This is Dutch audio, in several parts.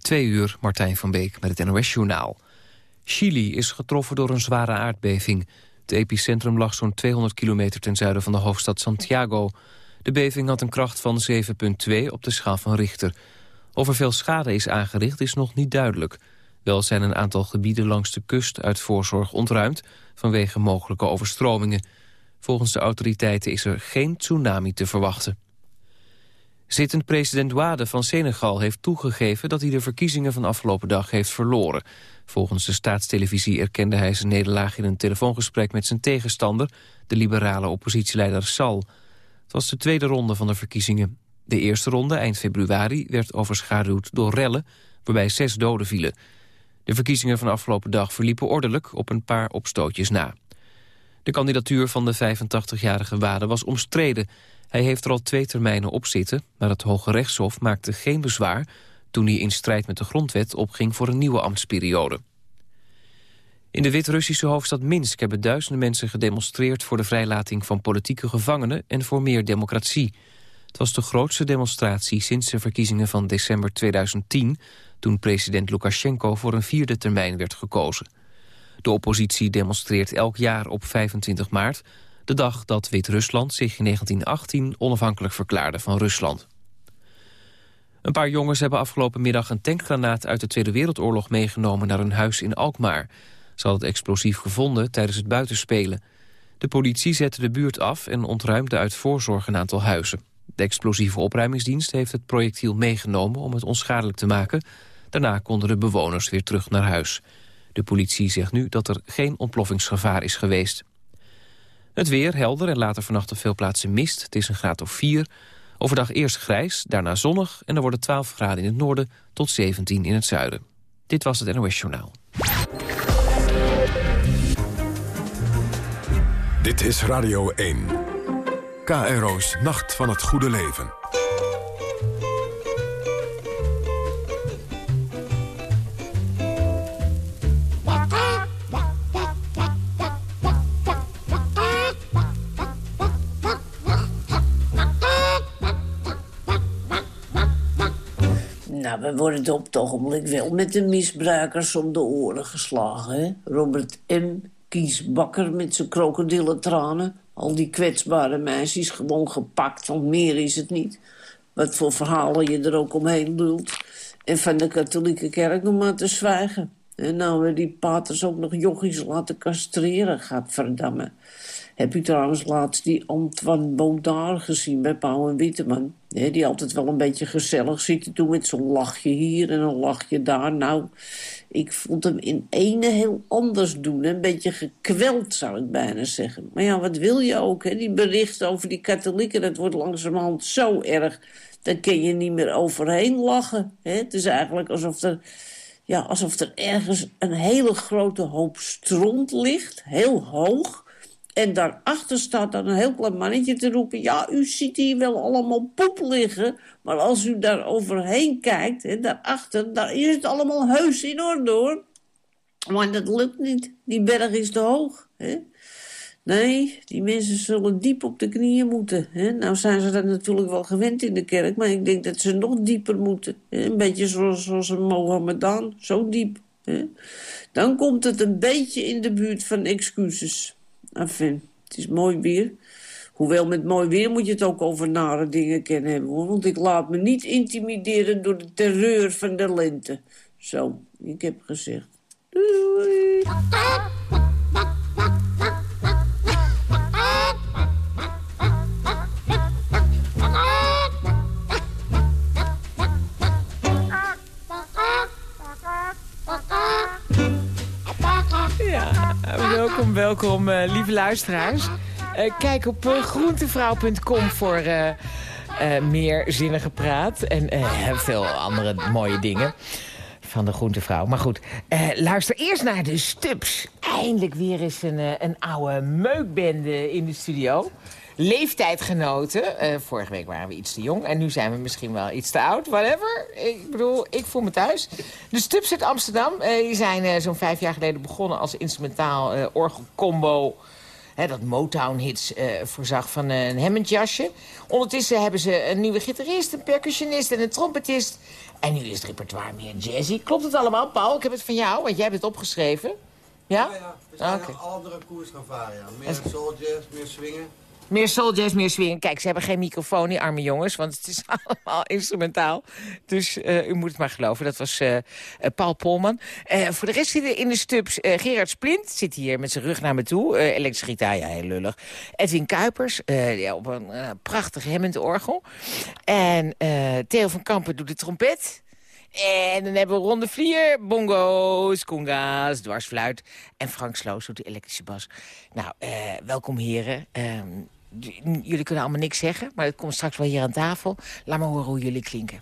Twee uur, Martijn van Beek met het NOS-journaal. Chili is getroffen door een zware aardbeving. Het epicentrum lag zo'n 200 kilometer ten zuiden van de hoofdstad Santiago. De beving had een kracht van 7,2 op de schaal van Richter. Of er veel schade is aangericht is nog niet duidelijk. Wel zijn een aantal gebieden langs de kust uit voorzorg ontruimd... vanwege mogelijke overstromingen. Volgens de autoriteiten is er geen tsunami te verwachten. Zittend president Wade van Senegal heeft toegegeven... dat hij de verkiezingen van afgelopen dag heeft verloren. Volgens de staatstelevisie erkende hij zijn nederlaag... in een telefoongesprek met zijn tegenstander... de liberale oppositieleider Sal. Het was de tweede ronde van de verkiezingen. De eerste ronde, eind februari, werd overschaduwd door rellen... waarbij zes doden vielen. De verkiezingen van afgelopen dag verliepen ordelijk... op een paar opstootjes na. De kandidatuur van de 85-jarige Wade was omstreden... Hij heeft er al twee termijnen op zitten, maar het Hoge Rechtshof maakte geen bezwaar... toen hij in strijd met de grondwet opging voor een nieuwe ambtsperiode. In de Wit-Russische hoofdstad Minsk hebben duizenden mensen gedemonstreerd... voor de vrijlating van politieke gevangenen en voor meer democratie. Het was de grootste demonstratie sinds de verkiezingen van december 2010... toen president Lukashenko voor een vierde termijn werd gekozen. De oppositie demonstreert elk jaar op 25 maart de dag dat Wit-Rusland zich in 1918 onafhankelijk verklaarde van Rusland. Een paar jongens hebben afgelopen middag een tankgranaat uit de Tweede Wereldoorlog meegenomen naar een huis in Alkmaar. Ze hadden het explosief gevonden tijdens het buitenspelen. De politie zette de buurt af en ontruimde uit voorzorg een aantal huizen. De explosieve opruimingsdienst heeft het projectiel meegenomen om het onschadelijk te maken. Daarna konden de bewoners weer terug naar huis. De politie zegt nu dat er geen ontploffingsgevaar is geweest. Het weer helder en later vannacht op veel plaatsen mist. Het is een graad of 4. Overdag eerst grijs, daarna zonnig en wordt het 12 graden in het noorden tot 17 in het zuiden. Dit was het NOS Journaal. Dit is Radio 1. KRO's Nacht van het Goede Leven. Nou, we worden op het ogenblik wel met de misbruikers om de oren geslagen. Hè? Robert M. Kiesbakker met zijn krokodillentranen. Al die kwetsbare meisjes gewoon gepakt, want meer is het niet. Wat voor verhalen je er ook omheen lult. En van de katholieke kerk nog maar te zwijgen. En nou we die paters ook nog jochies laten castreren, gaat verdammen. Heb u trouwens laatst die Antoine Baudard gezien bij Pauw en Witteman? die altijd wel een beetje gezellig zit te doen met zo'n lachje hier en een lachje daar. Nou, ik vond hem in ene heel anders doen. Een beetje gekweld, zou ik bijna zeggen. Maar ja, wat wil je ook? Die berichten over die katholieken, dat wordt langzamerhand zo erg. Daar kun je niet meer overheen lachen. Het is eigenlijk alsof er ja, alsof er ergens een hele grote hoop stront ligt, heel hoog. En daarachter staat dan een heel klein mannetje te roepen... ja, u ziet hier wel allemaal poep liggen... maar als u daar overheen kijkt, hè, daarachter... daar is het allemaal heus in orde, hoor. Maar dat lukt niet. Die berg is te hoog. Hè? Nee, die mensen zullen diep op de knieën moeten. Hè? Nou zijn ze dat natuurlijk wel gewend in de kerk... maar ik denk dat ze nog dieper moeten. Hè? Een beetje zoals, zoals een Mohammedan, zo diep. Hè? Dan komt het een beetje in de buurt van excuses... Enfin, het is mooi weer. Hoewel met mooi weer moet je het ook over nare dingen kennen hebben. Want ik laat me niet intimideren door de terreur van de lente. Zo, ik heb gezegd. Doei. Welkom, uh, lieve luisteraars. Uh, kijk op uh, groentevrouw.com voor meer zinnige praat. En veel andere mooie dingen van de groentevrouw. Maar goed, luister eerst naar de Stups. Eindelijk weer eens een, een oude meukbende in de studio leeftijdgenoten. Uh, vorige week waren we iets te jong en nu zijn we misschien wel iets te oud. Whatever. Ik bedoel, ik voel me thuis. De Stups uit Amsterdam uh, die zijn uh, zo'n vijf jaar geleden begonnen als instrumentaal orgelcombo... Hè, dat Motown-hits voorzag van een hemmendjasje. Ondertussen hebben ze een nieuwe gitarist, een percussionist en een trompetist. En nu is het repertoire meer jazzy. Klopt het allemaal, Paul? Ik heb het van jou, want jij hebt het opgeschreven. Ja? Ja, ja. We zijn een andere koers gaan varen, ja. Meer soul jazz, meer swingen. Meer soul meer swing. Kijk, ze hebben geen microfoon, die arme jongens, want het is allemaal instrumentaal. Dus eh, u moet het maar geloven. Dat was eh, eh, Paul Polman. Voor de rest zitten in de stubs Gerard Splint, zit hier met zijn rug naar me toe. Elektrische gitaar, ja, heel lullig. Edwin Kuipers, ja, op een prachtig Hammond-orgel. En eh, Theo van Kampen doet de trompet. En dan hebben we Ron de Vlier, bongo's, conga's, dwarsfluit. En Frank Sloos doet de elektrische bas. Nou, welkom heren. Ehm, jullie kunnen allemaal niks zeggen, maar het komt straks wel hier aan tafel. Laat maar horen hoe jullie klinken.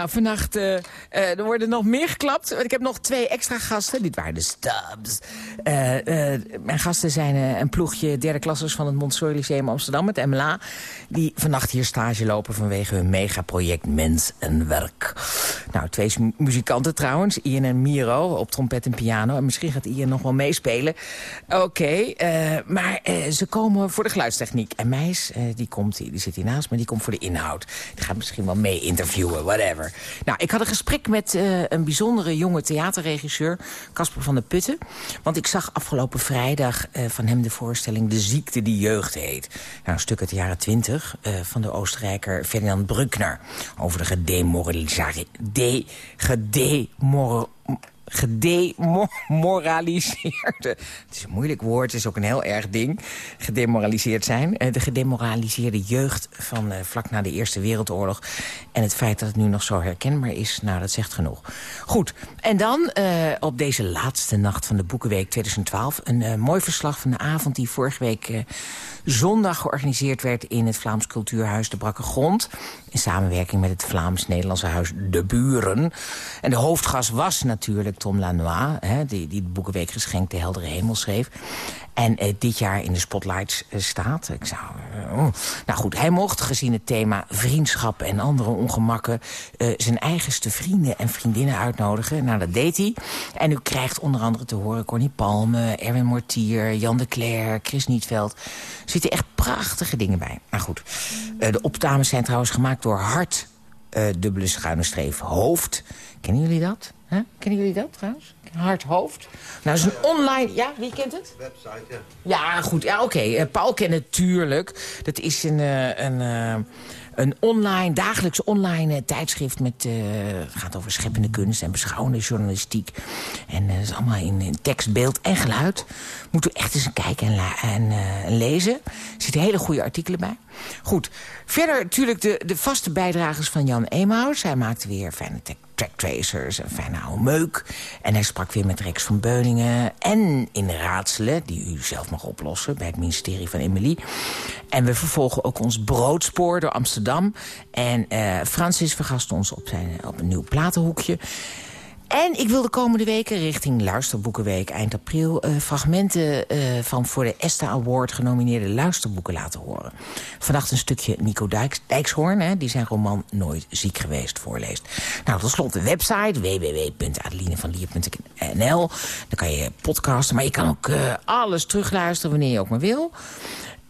Nou, vannacht uh, uh, er worden nog meer geklapt. Ik heb nog twee extra gasten. Dit waren de Stubbs. Uh, mijn gasten zijn een ploegje derde klassers van het Montessori Lyceum Amsterdam, het MLA. Die vannacht hier stage lopen vanwege hun megaproject Mens en Werk. Nou, twee muzikanten trouwens. Ian en Miro op trompet en piano. En misschien gaat Ian nog wel meespelen. Oké, maar ze komen voor de geluidstechniek. En Meis, die, komt, die zit hier naast me, die komt voor de inhoud. Die gaat misschien wel mee interviewen, whatever. Nou, ik had een gesprek met uh, een bijzondere jonge theaterregisseur, Casper van der Putten. Want ik zag afgelopen vrijdag uh, van hem de voorstelling De Ziekte die Jeugd heet. Nou, een stuk uit de jaren twintig uh, van de Oostenrijker Ferdinand Bruckner. Over de gedemoralisatie... De, gedemoraliseerde... Het is een moeilijk woord, het is ook een heel erg ding. Gedemoraliseerd zijn. Eh, de gedemoraliseerde jeugd van uh, vlak na de Eerste Wereldoorlog. En het feit dat het nu nog zo herkenbaar is, nou, dat zegt genoeg. Goed, en dan uh, op deze laatste nacht van de Boekenweek 2012... een mooi verslag van de avond die vorige week zondag georganiseerd werd... in het Vlaams Cultuurhuis De Brakke Grond. In samenwerking met het Vlaams-Nederlandse huis De Buren. En de hoofdgast was natuurlijk Tom Lanois... Hè, die, die de Boekenweek geschenkt De Heldere Hemel schreef. En eh, dit jaar in de spotlights eh, staat. Ik zou, uh, nou goed, hij mocht gezien het thema vriendschap en andere ongemakken... zijn eigenste vrienden en vriendinnen uitnodigen. Nou, dat deed hij. En u krijgt onder andere te horen Corny Palme, Erwin Mortier... Jan de Cler, Chris Nietveld. Er zitten echt prachtige dingen bij. Nou goed, de opnames zijn trouwens gemaakt door Hart... dubbele schuine streef hoofd. Kennen jullie dat? Huh? Kennen jullie dat trouwens? Hard hoofd. Nou, dat is een online... Ja, wie kent het? Website, ja. Ja, goed. Ja, oké. Okay. Paul kent het natuurlijk. Dat is een... een een online, dagelijks online tijdschrift met, uh, het gaat over scheppende kunst en beschouwende journalistiek. En uh, dat is allemaal in, in, tekst, beeld en geluid. Moet u echt eens kijken en, en uh, lezen. Er zitten hele goede artikelen bij. Goed. Verder natuurlijk de, de vaste bijdragers van Jan Emaus. Hij maakte weer fijne tracktracers en fijne oude meuk. En hij sprak weer met Rex van Beuningen. En in raadselen, die u zelf mag oplossen bij het ministerie van Emily. En we vervolgen ook ons broodspoor door Amsterdam. En uh, Francis vergast ons op, zijn, op een nieuw platenhoekje. En ik wil de komende weken richting Luisterboekenweek eind april... Uh, fragmenten uh, van voor de ESTA Award genomineerde luisterboeken laten horen. Vannacht een stukje Nico Dijks, Dijkshoorn, hè, die zijn roman Nooit ziek geweest voorleest. Nou, tot slot de website www.adelinevanlier.nl. Dan kan je podcasten, maar je kan ook uh, alles terugluisteren wanneer je ook maar wil.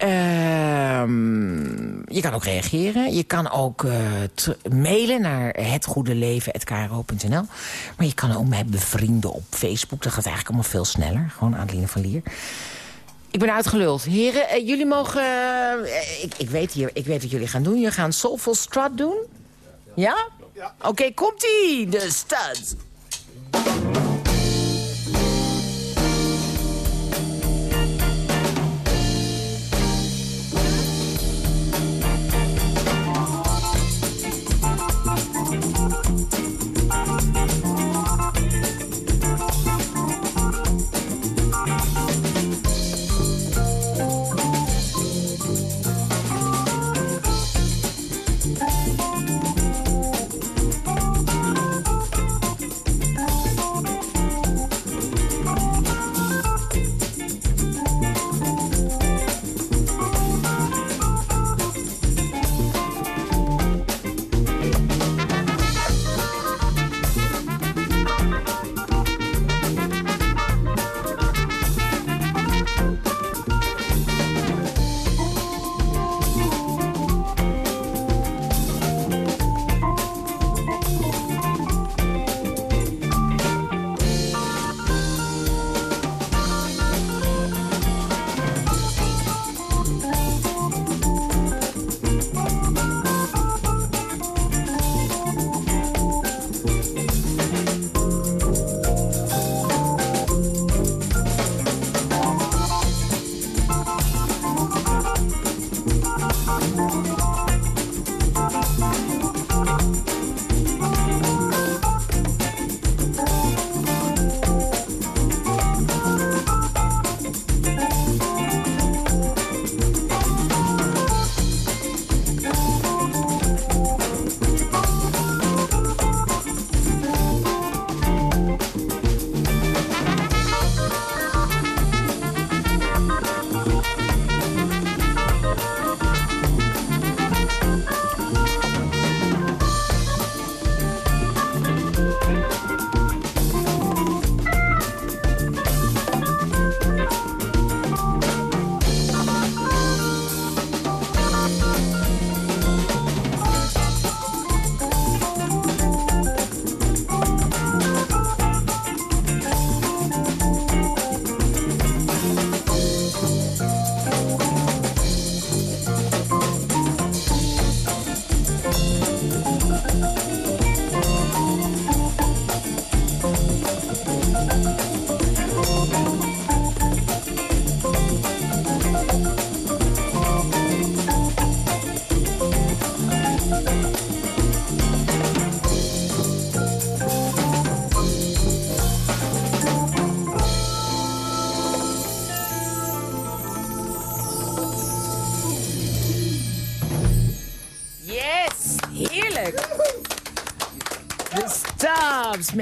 Um, je kan ook reageren. Je kan ook uh, mailen naar hetgoedeleven.kro.nl. Maar je kan ook mij bevrienden op Facebook. Dat gaat eigenlijk allemaal veel sneller. Gewoon Adeline van Lier. Ik ben uitgeluld. Heren, uh, jullie mogen... Uh, ik, ik, weet hier, ik weet wat jullie gaan doen. Jullie gaan Soulful Strut doen. Ja? ja. Oké, okay, komt-ie. De studs.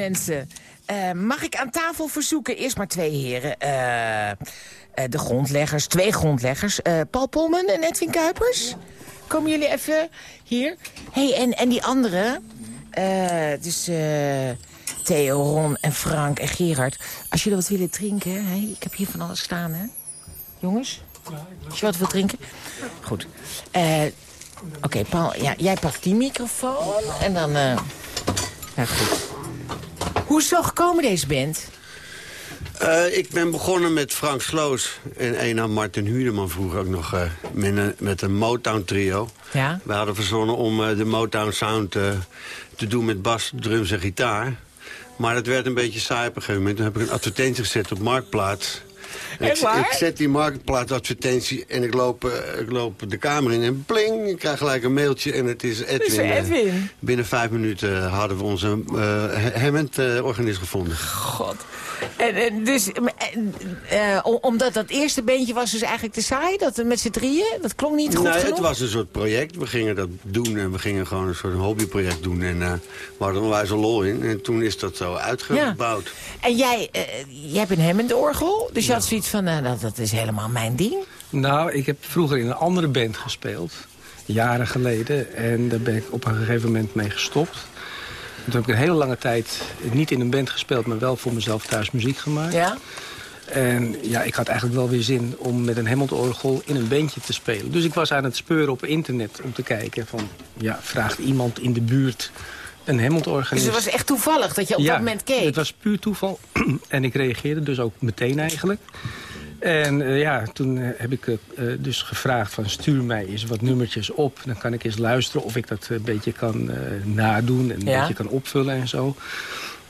Mensen. Eh, mag ik aan tafel verzoeken? Eerst maar twee heren. Eh, eh, de grondleggers, twee grondleggers. Paul Polman en Edwin Kuipers. Komen jullie even hier? hey, en, en die andere? dus Theo, Ron en Frank en Gerard. Als jullie wat willen drinken, hè? ik heb hier van alles staan, hè? Jongens? Als je wat wilt drinken? Goed. Oké, Paul, ja, jij pakt die microfoon en dan... eh ja, goed. Hoe is zo gekomen, deze band? Eh, ik ben begonnen met Frank Sloos en een aan Martin Huurdeman vroeger ook nog eh, met, een, met een Motown trio. Ja? We hadden verzonnen om eh, de Motown sound te doen met bas, drums en gitaar. Maar dat werd een beetje saai op een gegeven moment. Toen heb ik een advertentie gezet op Marktplaats. Echt ik, waar? ik zet die Marktplaats advertentie en ik loop, eh, ik loop de kamer in en pling, ik krijg gelijk een mailtje en het is Edwin. is eh, Edwin. binnen vijf minuten hadden we onze uh, Hammond-organist gevonden. God. En, en dus, om- omdat dat eerste bandje was dus eigenlijk te saai, dat met z'n drieën, dat klonk niet goed Nee, genoeg? het was een soort project. We gingen dat doen en we gingen gewoon een soort hobbyproject doen. En eh we hadden een lol in. En toen is dat zo uitgebouwd. En jij, eh, jij hebt een Hammond-orgel, dus je had zoiets van, nou, dat, dat is helemaal mijn ding. Nou, ik heb vroeger in een andere band gespeeld. Jaren geleden. En daar ben ik op een gegeven moment mee gestopt. Toen heb ik een hele lange tijd niet in een band gespeeld... maar wel voor mezelf thuis muziek gemaakt. Ja? En ja, ik had eigenlijk wel weer zin om met een Hammond-orgel in een bandje te spelen. Dus ik was aan het speuren op internet om te kijken van... ja, vraagt iemand in de buurt een? Dus het was echt toevallig dat je op ja, dat moment keek? het was puur toeval. en ik reageerde dus ook meteen eigenlijk. En eh, ja, toen eh, heb ik eh, dus gevraagd van stuur mij eens wat nummertjes op. Dan kan ik eens luisteren of ik dat een beetje kan eh, nadoen en een Ja. beetje kan opvullen en zo.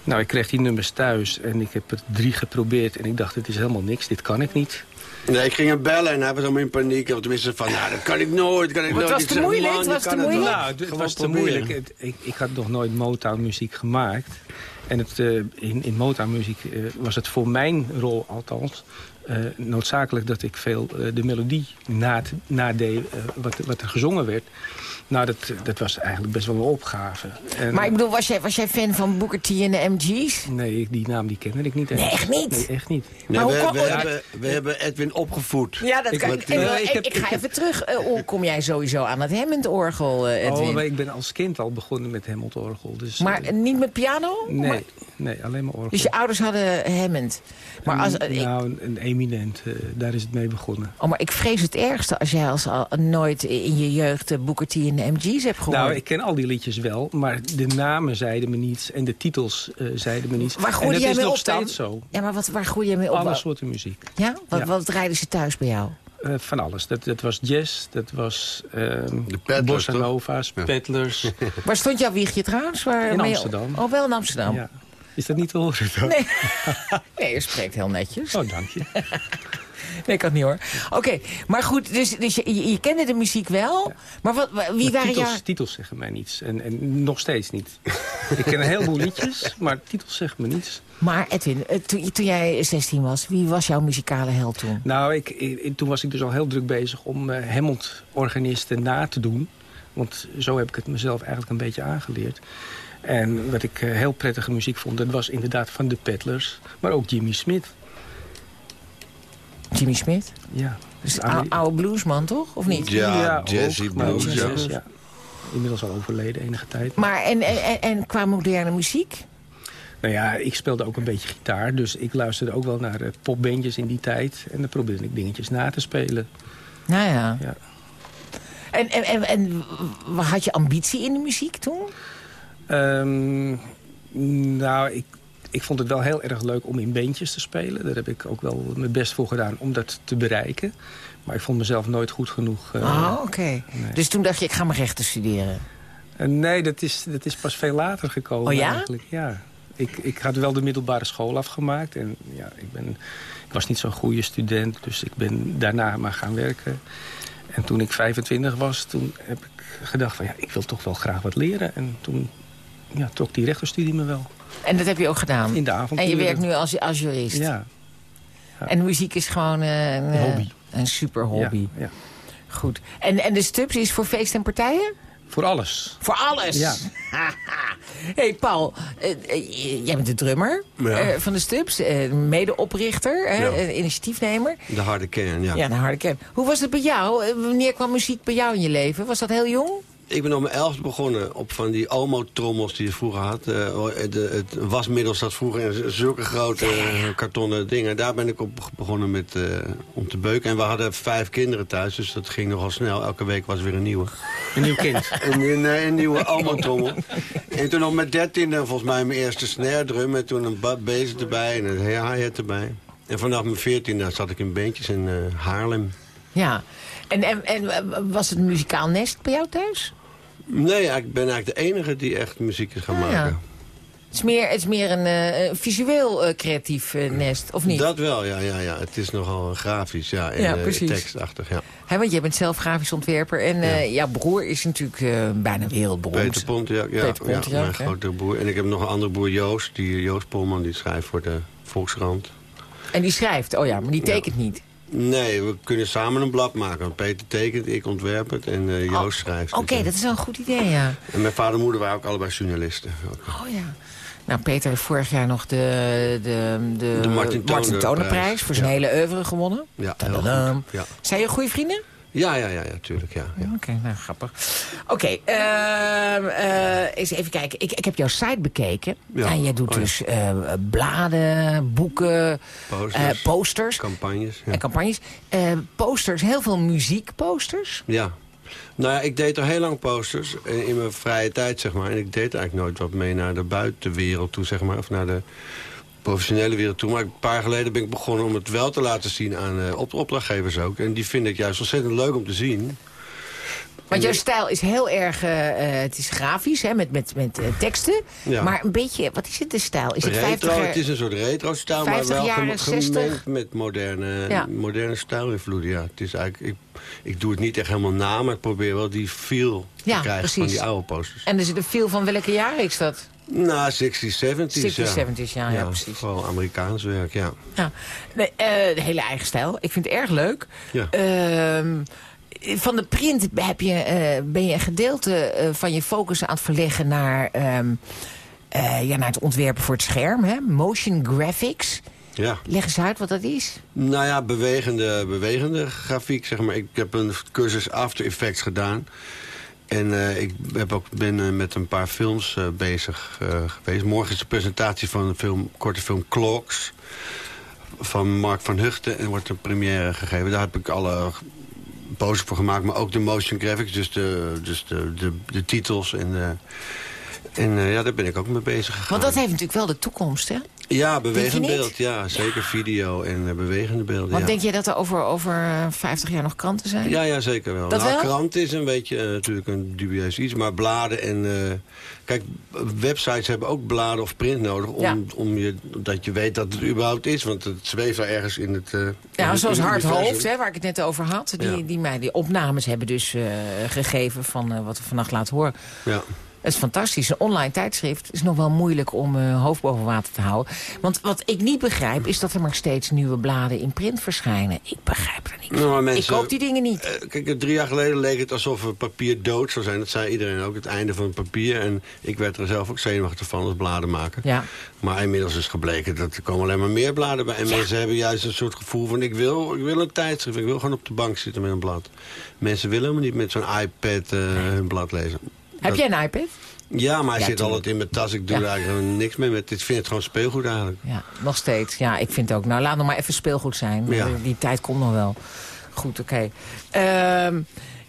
Nou, ik kreeg die nummers thuis en ik heb er drie geprobeerd. En ik dacht, het is helemaal niks, dit kan ik niet. Nee, ik ging hem bellen en hij was allemaal in paniek. Of tenminste van, nou, dat kan ik nooit. Kan ik Maar het was te moeilijk, het was te moeilijk. Nou, het was te moeilijk. Ik, ik had nog nooit Motown-muziek gemaakt. En het, eh, in, in Motown-muziek eh, was het voor mijn rol althans... eh, noodzakelijk dat ik veel de melodie na- nadeed wat, wat er gezongen werd. Nou, dat, dat was eigenlijk best wel een opgave. En, Maar ik bedoel, was jij, was jij fan van Booker T en de MG's? Nee, die naam die kende ik niet. Nee, echt niet? Nee, echt niet. Nee, Maar we, hoe we, hebben, we hebben Edwin opgevoed. Ja, dat Ik- kan. ik, eh, ik, ik heb- ik ga even terug. Eh, hoe kom jij sowieso aan het Hammond-orgel, eh, Edwin? Oh, maar ik ben als kind al begonnen met Hammond-orgel. Dus, maar niet met piano? nee, Maar- nee, alleen maar orgel. dus je ouders hadden Hammond. Maar, als, nou, een, een eminent, daar is het mee begonnen. oh, maar ik vrees het ergste als jij als al, nooit in je jeugd Booker T en de MG's hebt gehoord. Nou, ik ken al die liedjes wel, maar de namen zeiden me niets en de titels eh, zeiden me niets. Waar en dat jij is mee nog op dan? steeds zo. Ja, maar wat, waar groei je mee op? Alle soorten muziek. Ja? Wat, Ja. wat rijden ze thuis bij jou? Eh, van alles. Dat, dat was jazz, dat was ehm De Peddlers, bossa nova's, Ja. peddlers. Waar stond jouw wiegje trouwens? Waar In Amsterdam. Oh, wel in Amsterdam. ja. Is dat niet te horen? dan? Nee. nee, je spreekt heel netjes. Oh, dank je. Nee, kan niet hoor. Oké, maar goed, dus, dus je, je, kende de muziek wel. Maar wat, wa- wie Maar waren titels, titels zeggen mij niets. En, en nog steeds niet. ik ken een heleboel liedjes, maar titels zeggen me niets. Maar Edwin, eh, toen, toen jij 16 was, wie was jouw muzikale held toen? Nou, ik, ik- toen was ik dus al heel druk bezig om eh Hammond-organisten na te doen. Want zo heb ik het mezelf eigenlijk een beetje aangeleerd. En wat ik eh, heel prettige muziek vond, dat was inderdaad van de Peddlers. Maar ook Jimmy Smith. Jimmy Smith? Ja. Dus oude bluesman, toch? Of niet? Ja, ook, jazzy blues, jazz, ja. ja. Inmiddels al overleden enige tijd. Maar en, en, en, en qua moderne muziek? Nou ja, ik speelde ook een beetje gitaar. Dus ik luisterde ook wel naar eh, popbandjes in die tijd. En dan probeerde ik dingetjes na te spelen. Nou ja. Ja. En, en, en, en had je ambitie in de muziek toen? Ehm, nou, ik, ik vond het wel heel erg leuk om in bandjes te spelen. Daar heb ik ook wel mijn best voor gedaan om dat te bereiken. Maar ik vond mezelf nooit goed genoeg. oh, oké. Dus toen dacht je, ik ga mijn rechten studeren. eh, nee, dat is, dat is pas veel later gekomen Oh ja? eigenlijk. Ja. Ik, ik had wel de middelbare school afgemaakt. En ja, ik, ben, ik was niet zo'n goede student. Dus ik ben daarna maar gaan werken. En toen ik 25 was, toen heb ik gedacht van ja, ik wil toch wel graag wat leren. En toen ja, trok die rechterstudie me wel. En dat heb je ook gedaan? In de En avonturen. je werkt nu als, als jurist? Ja, En muziek is gewoon eh, een, Hobby. een super hobby. Ja, ja. Goed. En, en de Stubbs is voor feest en partijen? Voor alles. Voor alles? Ja. hey Paul, eh, eh, jij bent de drummer Ja. eh, van de Stubbs. eh, medeoprichter, Ja. eh, initiatiefnemer. De harde kern, ja. Ja, de harde kern. Hoe was het bij jou? Eh, Wanneer kwam muziek bij jou in je leven? Was dat heel jong? Ik ben op mijn elfde begonnen op van die Omo-trommels die je vroeger had. Eh, de, het wasmiddel zat vroeger in zulke grote eh, kartonnen dingen. Daar ben ik op begonnen met, eh, om te beuken. En we hadden vijf kinderen thuis, dus dat ging nogal snel. Elke week was weer een nieuwe. Een nieuw kind. Een, een, een nieuwe Omo-trommel. En toen nog met dertiende volgens mij mijn eerste snare drum. En toen een ba- bass erbij en een hi-hat erbij. En vanaf mijn veertiende zat ik in bandjes in Haarlem. Ja. En, en, en was het een muzikaal nest bij jou thuis? Nee, ja, ik ben eigenlijk de enige die echt muziek is gaan Ah, maken. ja. Het is meer, het is meer een eh, visueel eh, creatief eh, nest, of niet? Dat wel, ja, ja, ja. Het is nogal grafisch, ja. En Ja, tekstachtig, ja. Want jij bent zelf grafisch ontwerper en eh, jouw broer is natuurlijk bijna wereldberoemd. Peter Pontiac, ja. Peter Pontiac, ja mijn grote broer. En ik heb nog een andere broer, Joost. Die, Joost Polman, die schrijft voor de Volkskrant. En die schrijft, oh ja, maar die tekent niet. Nee, we kunnen samen een blad maken. Peter tekent, ik ontwerp het en eh, Joost schrijft. Oké, dat is wel een goed idee, ja. En mijn vader en moeder waren ook allebei journalisten. Oh ja. Nou, Peter heeft vorig jaar nog de, de, de, De Martin Toner Tonerprijs prijs. voor zijn Ja. hele oeuvre gewonnen. Ja. Zijn je goede vrienden? Ja, ja, ja, ja, tuurlijk, ja. ja. Oké, nou grappig. Oké, ehm, eh, eens even kijken. Ik, ik heb jouw site bekeken. Ja. En jij doet Oh ja. dus eh, bladen, boeken, Posters. eh, posters Campagnes, en campagnes. Eh, posters, heel veel muziekposters. Ja. Nou ja, ik deed er heel lang posters in mijn vrije tijd, zeg maar. En ik deed eigenlijk nooit wat mee naar de buitenwereld toe, zeg maar. Of naar de professionele wereld toe. Maar een paar jaar geleden ben ik begonnen om het wel te laten zien aan op opdrachtgevers ook. En die vinden het juist ontzettend leuk om te zien. Want jouw stijl is heel erg, eh, eh, het is grafisch, hè, met, met, met teksten. Ja. Maar een beetje, wat is het de stijl? Is het retro, 50 het is een soort retro-stijl, maar 50 wel jaren, gemengd 60? met moderne, Ja. moderne stijlinvloeden. Ja, het is eigenlijk, ik, ik doe het niet echt helemaal na, maar ik probeer wel die feel Ja, te krijgen van die oude posters. En er zit een feel van welke jaren is dat? Nou, 60s, 70s. 60s, ja. 70s, ja, ja, precies. Vooral Amerikaans werk, ja. Ja, nee, eh, de hele eigen stijl. Ik vind het erg leuk. Ja. Ehm, van de print heb je, eh, ben je een gedeelte eh, van je focus aan het verleggen naar, ehm, eh, ja, naar het ontwerpen voor het scherm. Hè? Motion graphics. Ja. Leg eens uit wat dat is. Nou ja, bewegende, bewegende grafiek, zeg maar. Ik heb een cursus After Effects gedaan. En eh, ik heb ook, ben eh, met een paar films eh, bezig geweest. Morgen is de presentatie van een film, korte film Clocks. Van Mark van Huchten. En wordt een première gegeven. Daar heb ik alle poses voor gemaakt. Maar ook de motion graphics. Dus de, dus de, de, de titels. En, en ja, daar ben ik ook mee bezig gegaan. Want dat heeft natuurlijk wel de toekomst, hè? Ja, bewegend beeld. Ja, zeker video en eh, bewegende beelden. Want ja. denk je dat er over, over eh, 50 jaar nog kranten zijn? Ja, ja, zeker wel. Dat nou, wel? krant is een beetje eh, natuurlijk een dubieus iets. Maar bladen en... eh, kijk, websites hebben ook bladen of print nodig... Om, Ja. om je, dat je weet dat het überhaupt is. Want het zweeft daar ergens in het... eh, in Ja, zoals Hard. Hoofd, hè, waar ik het net over had. Die, die mij die opnames hebben dus eh, gegeven van eh, wat we vannacht laten horen. Ja. Het is fantastisch. Een online tijdschrift is nog wel moeilijk om eh, hoofd boven water te houden. Want wat ik niet begrijp is dat er maar steeds nieuwe bladen in print verschijnen. Ik begrijp er niks Nou, mensen- Ik koop die dingen niet. Eh, Kijk, drie jaar geleden leek het alsof eh, papier dood zou zijn. Dat zei iedereen ook, het einde van het papier. En ik werd er zelf ook zenuwachtig van als bladenmaker. Ja. Maar inmiddels is gebleken dat er komen alleen maar meer bladen bij. En mensen hebben juist een soort gevoel van... Ik wil, ik wil een tijdschrift, ik wil gewoon op de bank zitten met een blad. Mensen willen helemaal niet met zo'n iPad eh, hun blad lezen. Heb jij een iPad? Ja, maar hij Ja, zit tuurlijk. altijd in mijn tas. Ik doe Ja. er eigenlijk niks mee. Met, ik vind het gewoon speelgoed eigenlijk. Ja, nog steeds. Ja, ik vind ook. Nou, laat nog maar even speelgoed zijn. Ja. Die, die tijd komt nog wel. Goed, oké. Ehm,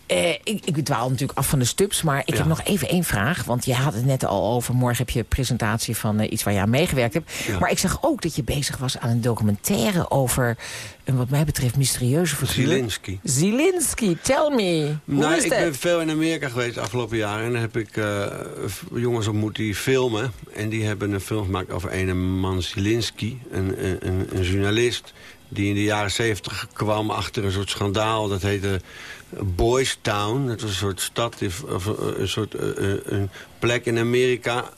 eh, ik, ik dwaal natuurlijk af van de stups, maar ik Ja. heb nog even één vraag. Want je had het net al over, morgen heb je een presentatie van eh, iets waar je aan meegewerkt hebt. Ja. Maar ik zag ook dat je bezig was aan een documentaire over een wat mij betreft mysterieuze figuur. Zelensky. Zelensky, tell me. Hoe Nou, ik dat? ben veel in Amerika geweest de afgelopen jaren. En dan heb ik eh, jongens ontmoet die filmen. En die hebben een film gemaakt over een man. Een, een, een, een journalist die in de jaren zeventig kwam achter een soort schandaal. Dat heette Boys Town. Dat was een soort stad, of een soort eh, eh, een plek in Amerika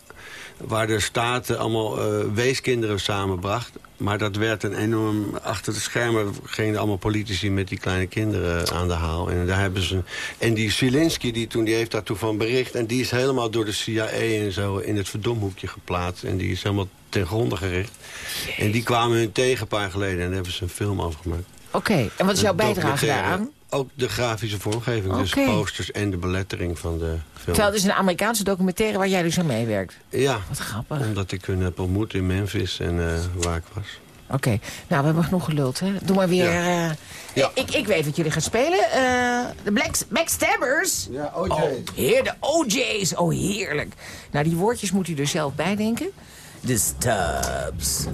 waar de staten allemaal eh, weeskinderen samenbracht. Maar dat werd een enorm... Achter de schermen gingen allemaal politici met die kleine kinderen aan de haal. En daar hebben ze... En die Zelensky, die, toen, die heeft daar toen van bericht. En die is helemaal door de CIA en zo in het verdomhoekje geplaatst. En die is helemaal ten gronde gericht. En die kwamen hun tegen een paar geleden. En daar hebben ze een film over gemaakt. Oké, en wat is jouw bijdrage daaraan? Ook de grafische vormgeving. Dus posters en de belettering van de film. Terwijl het is een Amerikaanse documentaire waar jij dus aan meewerkt. Ja, Wat grappig. omdat ik hun heb ontmoet in Memphis en eh, waar ik was. Oké, nou, we hebben genoeg geluld, hè? Doe maar weer... eh, Ja. Ik, ik weet wat jullie gaan spelen. Eh, de Black, Backstabbers. Ja, Oh, heer, de OJ's. Oh, heerlijk. Nou, die woordjes moet u er zelf bij denken. De Stubbs.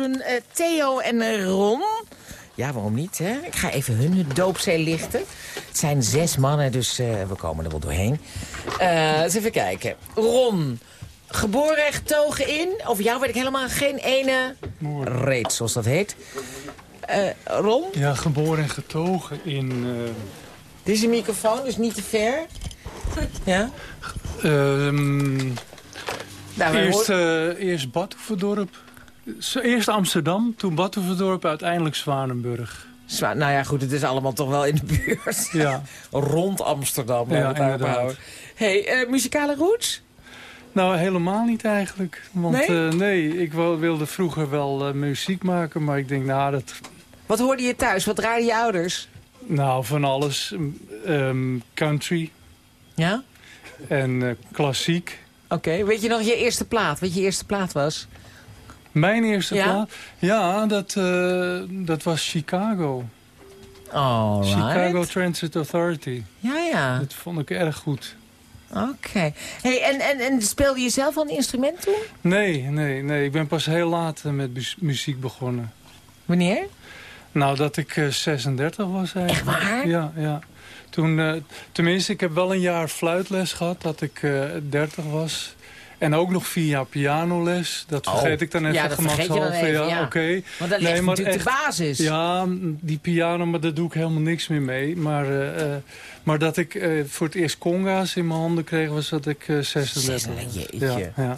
Eh, Theo en eh, Ron. Ja, waarom niet, hè? Ik ga even hun doopzee lichten. Het zijn zes mannen, dus eh, we komen er wel doorheen. Eens even kijken. Ron, geboren en getogen in... Over jou weet ik helemaal geen ene reet, zoals dat heet. Eh, Ron, Ja, geboren en getogen in... eh, dit is een microfoon, dus niet te ver. Ja? ehm, Nou, eerst, horen- eh eerst Badhoevedorp. Eerst Amsterdam, toen Badhoevedorp, uiteindelijk Zwanenburg. Zwa- nou ja, goed, het is allemaal toch wel in de buurt. Ja. Rond Amsterdam, Ja, inderdaad. hey, eh, muzikale roots? Nou, helemaal niet eigenlijk. Want Nee? nee, nee ik wil- wilde vroeger wel eh, muziek maken, maar ik denk, nou, dat, Wat hoorde je thuis? Wat draaiden je ouders? nou van alles. ehm, country Ja? en eh, klassiek. Oké, weet je nog je eerste plaat? Wat je eerste plaat was? Mijn eerste Ja? plaat? Ja, dat, eh, dat was Chicago. Alright. Chicago Transit Authority. Ja, ja. Dat vond ik erg goed. Oké. Hey, en, en, en speelde je zelf al een instrument toen? Nee, nee, nee. Ik ben pas heel laat eh, met mu- muziek begonnen. Wanneer? Nou, dat ik eh, 36 was eigenlijk. Echt waar? Ja, ja. Toen, eh, tenminste, ik heb wel een jaar fluitles gehad dat ik eh 30 was. En ook nog vier jaar pianoles. Dat Oh. vergeet ik dan even Ja, dat vergeet je dan gemakshalve. even, ja. oké. Want dat Nee, ligt maar natuurlijk de echt- basis. Ja, die piano, maar daar doe ik helemaal niks meer mee. Maar, eh, eh, maar dat ik eh, voor het eerst conga's in mijn handen kreeg, was dat ik eh 36 was. Jeetje. Ja, ja.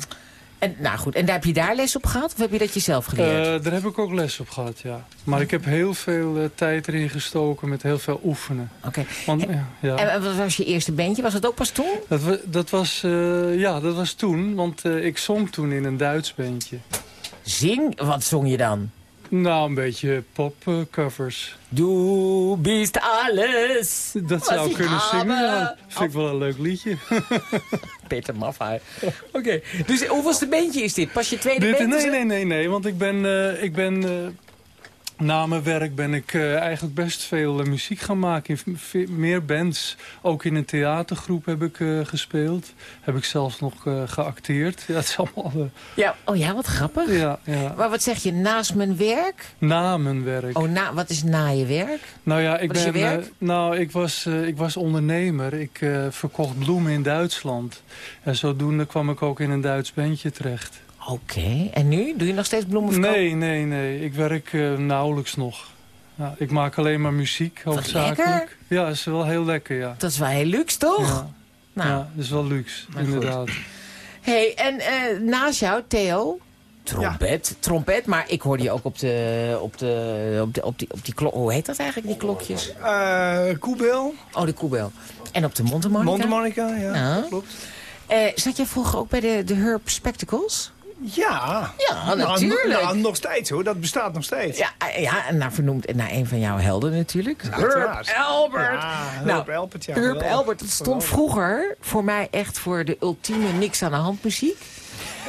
En, nou goed, en daar heb je daar les op gehad? Of heb je dat jezelf geleerd? Eh, daar heb ik ook les op gehad, ja. Maar ik heb heel veel eh, tijd erin gestoken met heel veel oefenen. Oké. Want, ja, ja. En wat was je eerste bandje? Was dat ook pas toen? Dat, dat, was, eh, ja, dat was toen, want ik zong toen in een Duits bandje. Zing, wat zong je dan? Nou, een beetje popcovers. Du bist alles. dat zou ik kunnen zingen. Ja, vind ik wel een leuk liedje. Peter Maffay. Oké, dus hoeveelste bandje is dit? Pas je tweede Dit, band? nee, nee, nee, nee, want ik ben, eh, ik ben eh, na mijn werk ben ik eh, eigenlijk best veel eh, muziek gaan maken. In meer bands. Ook in een theatergroep heb ik eh, gespeeld. Heb ik zelfs nog geacteerd. Ja, het is allemaal Ja, oh ja, wat grappig. ja, ja. Maar wat zeg je, naast mijn werk? na mijn werk. Oh, na, wat is na je werk? Nou ja, ik Wat ben. nou, ik was, ik was ondernemer. Ik verkocht bloemen in Duitsland. En zodoende kwam ik ook in een Duits bandje terecht. Oké, en nu? Doe je nog steeds bloemen verkopen? Nee, nee, nee. Ik werk eh, nauwelijks nog. Ja, ik maak alleen maar muziek, hoofdzakelijk. Ja, is wel heel lekker, ja. Dat is wel heel luxe, toch? Ja, Nou, ja dat is wel luxe, Maar goed. inderdaad. hey, en eh, naast jou, Theo... Trompet, trompet, maar ik hoorde je ook op de, op de, op de, op die, op die klok. Hoe heet dat eigenlijk, die klokjes? Eh Koebel, Oh, de koebel. En op de mondharmonica? Mondharmonica, ja, Ja. klopt. Eh, zat jij vroeger ook bij de, de Herb Spectacles? Ja, Ja, Nou, natuurlijk. no- nou, nog steeds hoor, dat bestaat nog steeds. Ja, ja en naar vernoemd naar een van jouw helden natuurlijk. Herb uiteraard. Albert. Ja, Herb Nou, Alpert, ja. Herb. Albert, dat stond vroeger voor mij echt voor de ultieme niks aan de hand muziek.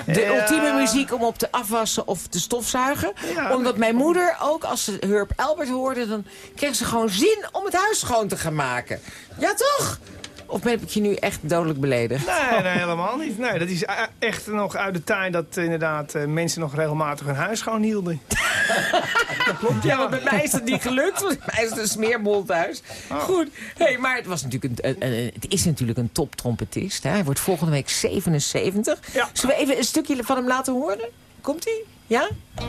De Ja. ultieme muziek om op te afwassen of te stofzuigen. Ja, Omdat mijn moeder ook, als ze Herb Albert hoorde... dan kreeg ze gewoon zin om het huis schoon te gaan maken. Ja, toch? Of heb ik je nu echt dodelijk beledigd? Nee, nee, helemaal niet. Nee, dat is e- echt nog uit de tijd dat inderdaad eh, mensen nog regelmatig hun huis schoon hielden. Ja, maar bij mij is dat niet gelukt. want Bij mij is het een smeermol thuis. Goed. Hey, maar het, was natuurlijk een, een- een- het is natuurlijk een top-trompetist. hè. Hij wordt volgende week 77. Ja. Zullen we even een stukje van hem laten horen? Komt-ie? Ja? Do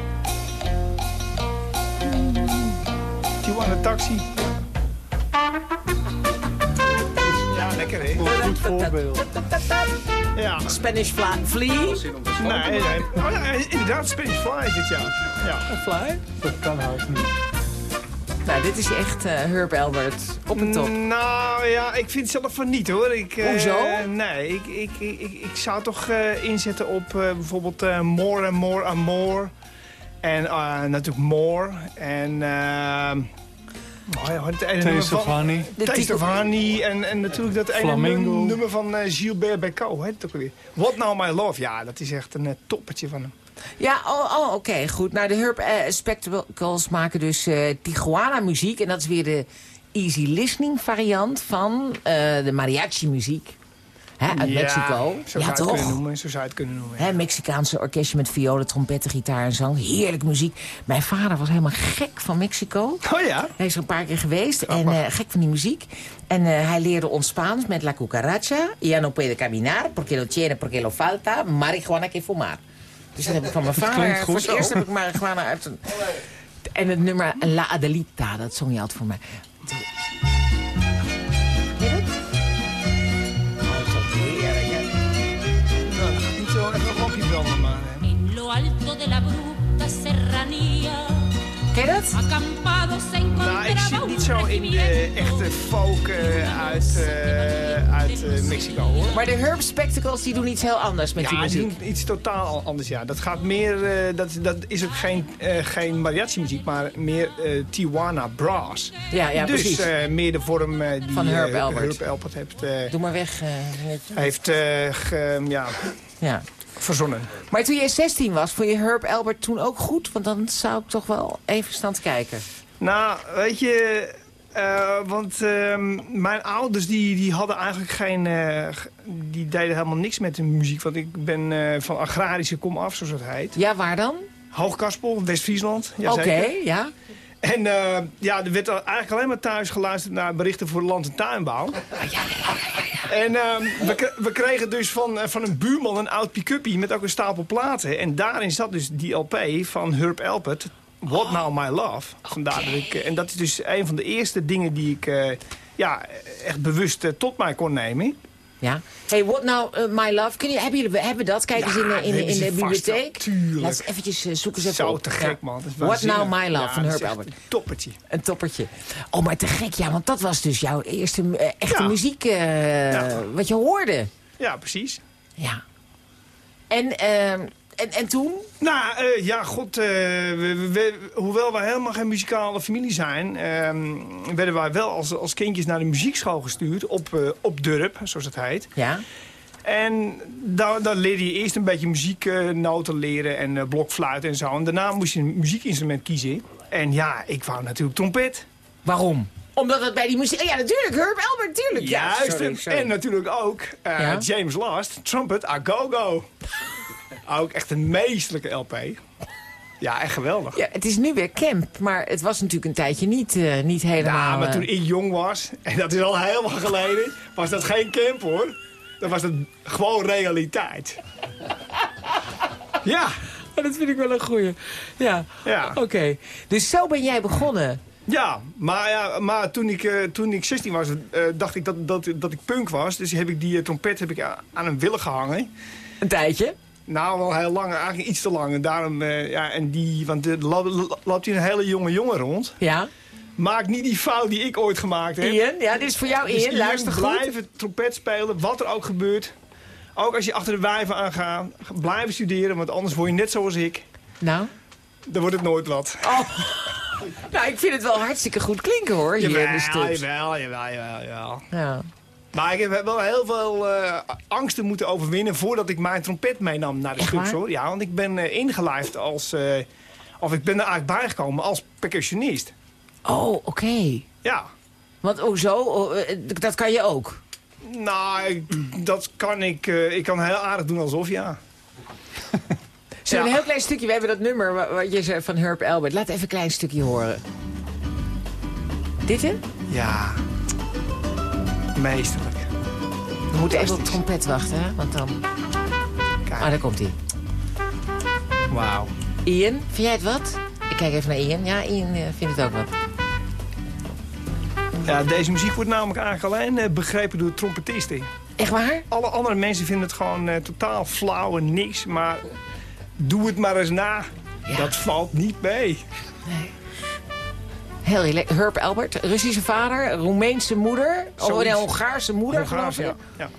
you want a taxi? Ja, lekker hè? Goed voorbeeld. Ja. Spanish Fla Flea. Nee, nee. Oh, ja, inderdaad, Spanish Fly is dit jaar. Ja. Fly? Dat kan haast niet. Nou, dit is echt eh, Herb Albert op de top. Nou ja, ik vind zelf van niet hoor. Ik, eh, Hoezo? nee, ik, ik, ik, ik, ik zou toch eh, inzetten op eh, bijvoorbeeld eh, More and More and More. En natuurlijk More. En... oh ja, het ene nummer van- en, en natuurlijk dat ene Flamingo. nummer van eh, Gilbert Bécaud. Heet het ook alweer. What Now My Love. Ja, dat is echt een eh, toppertje van hem. Ja, oh, oh oké, goed. Nou, de Herb eh, Spectacles maken dus eh, Tijuana muziek. En dat is weer de easy listening variant van eh, de mariachi muziek. Hè, uit Ja, Mexico. Zo ja, zou je het toch? kunnen noemen. Zo zou je het kunnen noemen. Hè, Mexicaanse orkestje met violen, trompetten, gitaar en zang. Heerlijk muziek. Mijn vader was helemaal gek van Mexico. Oh ja? Hij is er een paar keer geweest en eh, gek van die muziek. En eh, hij leerde ons Spaans met La Cucaracha. Ya no puede caminar, porque lo tiene, porque lo falta. Marihuana que fumar. Dus dat heb ik van mijn vader. Voor het eerst heb ik marihuana uit een... En het nummer La Adelita, dat zong je altijd voor mij. Je la bruta serranía, Ken je dat? Nou, ik encontraba zit niet zo in de echte folk eh, uit, eh, uit eh, Mexico, hoor. Maar de Herb Spectacles die doen iets heel anders met die Ja, die muziek. doen iets totaal anders, ja. Dat gaat meer, eh, dat, dat is ook geen, eh, geen mariachi muziek, maar meer eh, Tijuana Brass. Ja, ja, dus precies. eh, meer de vorm eh, die Van Herb Alpert. Herb heeft, eh, Doe maar weg. eh, heeft eh, ge- ja, ja. Verzonnen. Maar toen je 16 was, vond je Herb Albert toen ook goed? Want dan zou ik toch wel even staan te kijken. Nou, weet je... eh, want ehm, mijn ouders die, die hadden eigenlijk geen... eh, die deden helemaal niks met de muziek. Want ik ben eh, van agrarische kom af, zoals het heet. Ja, waar dan? Hoogkaspel, West-Friesland. Oké, ja. En eh, ja, er werd eigenlijk alleen maar thuis geluisterd naar berichten voor land- en tuinbouw. En ehm, we, we kregen dus van, eh, van een buurman een oud pick-upie met ook een stapel platen. En daarin zat dus die LP van Herb Alpert, What Now My Love. Vandaar dat ik, eh, en dat is dus een van de eerste dingen die ik ja, echt bewust tot mij kon nemen. Ja. Hey, What Now uh, My Love. Kun je, hebben, jullie, hebben dat? Kijk eens in, de- in, de- in de ze bibliotheek. tuurlijk. Laat eens eventjes eh, zoeken even Zo op. te gek, man. Dat is What. Now My Love Ja, van Herb Albert. Een toppertje. Een toppertje. Oh, maar te gek, ja. Want dat was dus jouw eerste eh, echte Ja. muziek eh, wat je hoorde. Ja, precies. Ja. En, ehm, en, en toen? Nou, eh, ja, god, eh, we, we- we- hoewel wij helemaal geen muzikale familie zijn... ehm, werden wij wel als, als kindjes naar de muziekschool gestuurd op, eh, op Durp, zoals het heet. Ja. En daar, daar leerde je eerst een beetje muzieknoten leren en eh, blokfluit en zo. En daarna moest je een muziekinstrument kiezen. En ja, ik wou natuurlijk trompet. Waarom? Omdat het bij die muziek... Ja, natuurlijk. Herb Albert, natuurlijk. Ja, Juist, sorry, en- sorry. en natuurlijk ook eh, Ja? James Last, Trumpet A Go Go. Ook echt een meestelijke LP. Ja, echt geweldig. Ja, het is nu weer camp, maar het was natuurlijk een tijdje niet, eh, niet helemaal... Ja, maar eh, toen ik jong was, en dat is al helemaal geleden, was dat geen camp hoor. Dan was dat gewoon realiteit. Ja, Oh, dat vind ik wel een goeie. Ja, ja. oké. Dus zo ben jij begonnen. Ja, maar, ja, maar toen, ik, eh, toen ik 16 was, dacht ik dat, dat, dat ik punk was. Dus heb ik die trompet heb ik aan een willen gehangen. Een tijdje. Nou, wel heel lang, eigenlijk iets te lang. En daarom, eh, ja, en die, want er loopt, hier een hele jonge jongen rond. Ja. Maak niet die fout die ik ooit gemaakt heb. Ian, ja, dit is voor jou, Dus Ian. Luister goed. blijven trompet spelen, wat er ook gebeurt. Ook als je achter de wijven aangaat, blijven studeren, want anders word je net zoals ik. Nou? Dan wordt het nooit wat. Oh. nou, ik vind het wel hartstikke goed klinken, hoor, hier in de jawel, jawel, jawel. Ja. Maar ik heb wel heel veel eh, angsten moeten overwinnen voordat ik mijn trompet meenam naar de hoor. Ja, want ik ben eh, ingelijfd als, eh, of ik ben er eigenlijk bijgekomen als percussionist. Oh, oké. Ja. Want hoezo? Oh, eh, dat kan je ook. Nou, ik- dat kan ik, ik kan heel aardig doen alsof ja. Ja. een heel klein stukje... We hebben dat nummer wa- wat je zei van Herb Albert. Laat even een klein stukje horen. Dit, hè? Ja. Meesterlijk. We moeten even op trompet wachten, hè? Want dan... Kijk. Ah, daar komt hij. Wauw. Ian, vind jij het wat? Ik kijk even naar Ian. Ja, Ian eh, vindt het ook wat. Ja, deze muziek wordt namelijk eigenlijk alleen eh, begrepen door trompetisten. Echt waar? Alle andere mensen vinden het gewoon eh, totaal flauw en niks. Maar doe het maar eens na. Ja. Dat valt niet mee. Heel relaxed. Herb Albert, Russische vader, Roemeense moeder. Zoiets. nee, Hongaarse moeder, Hongaars, geloof ik. ja. ja.